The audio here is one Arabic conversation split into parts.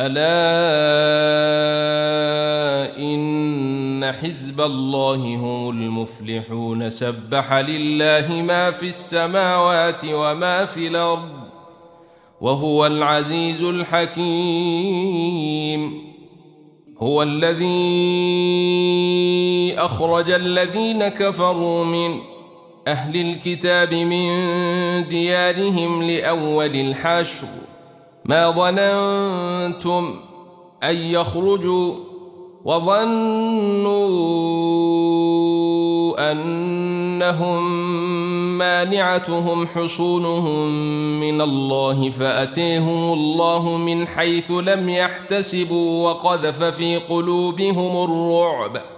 ألا إن حزب الله هم المفلحون سبح لله ما في السماوات وما في الأرض وهو العزيز الحكيم. هو الذي أخرج الذين كفروا من أهل الكتاب من ديارهم لأول الحشر. ما ظننتم أن يخرجوا وظنوا أنهم مانعتهم حصونهم من الله فأتيهم الله من حيث لم يحتسبوا وقذف في قلوبهم الرعب.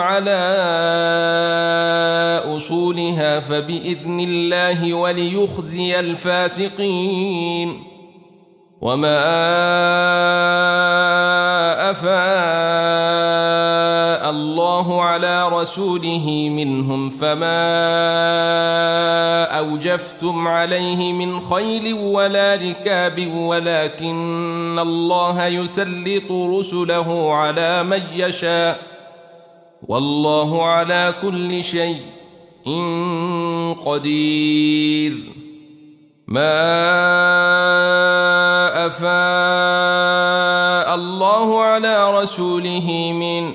على أصولها فبإذن الله وليخزي الفاسقين. وما أفاء الله على رسوله منهم فما أوجفتم عليه من خيل ولا ركاب ولكن الله يسلط رسله على من يشاء. والله على كل شيء قدير. ما أفاء الله على رسوله من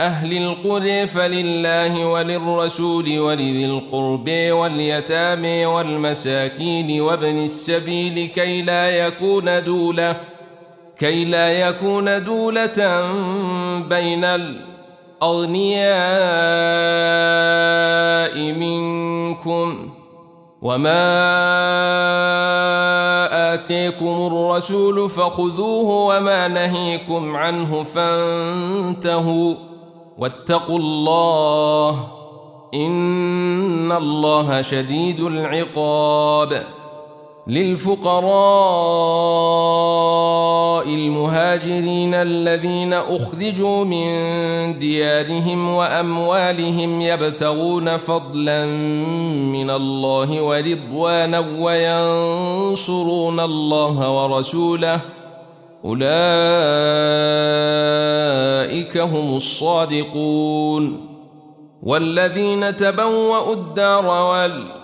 أهل القرى فلله وللرسول ولذي القرب واليتامى والمساكين وابن السبيل كي لا يكون دولة كي لا يكون دولة بين الأغنياء منكم وما آتيكم الرسول فخذوه وما نهيكم عنه فانتهوا واتقوا الله إن الله شديد العقاب للفقراء الذين أخرجوا من ديارهم وأموالهم يبتغون فضلا من الله ورضوانا وينصرون الله ورسوله. أولئك هم الصادقون. والذين تبوأوا الدار والأرض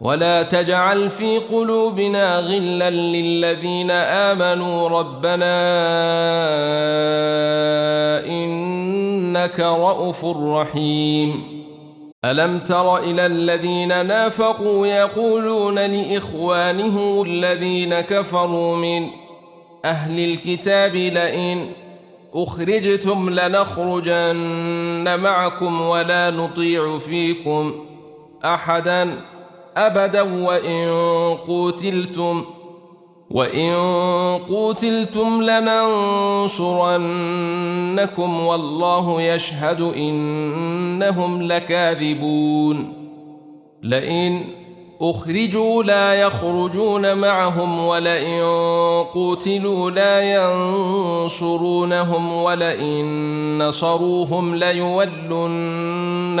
ولا تجعل في قلوبنا غلا للذين آمنوا ربنا إنك رؤوف رحيم. ألم تر إلى الذين نافقوا يقولون لإخوانهم الذين كفروا من أهل الكتاب لئن أخرجتم لنخرجن معكم ولا نطيع فيكم أحداً أبدا وإن قتلتم وإن قوتلتم لننصرنكم والله يشهد إنهم لكاذبون. لئن أخرجوا لا يخرجون معهم ولئن قوتلوا لا ينصرونهم ولئن نصروهم ليولن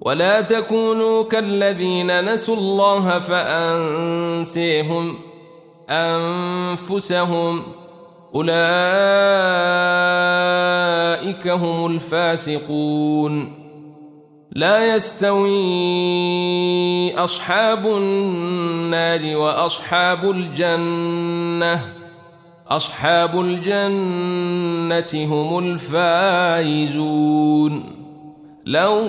ولا تكونوا كالذين نسوا الله فأنسيهم أنفسهم أولئك هم الفاسقون. لا يستوي أصحاب النار وأصحاب الجنة. أصحاب الجنة هم الفائزون. لو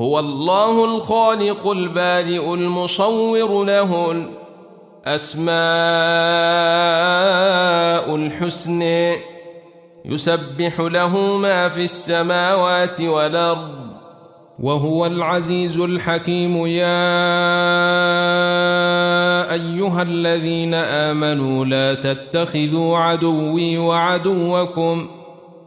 هو الله الخالق البارئ المصور له الأسماء الحسن. يسبح له ما في السماوات والأرض وهو العزيز الحكيم. يا أيها الذين آمنوا لا تتخذوا عدوي وعدوكم ۖ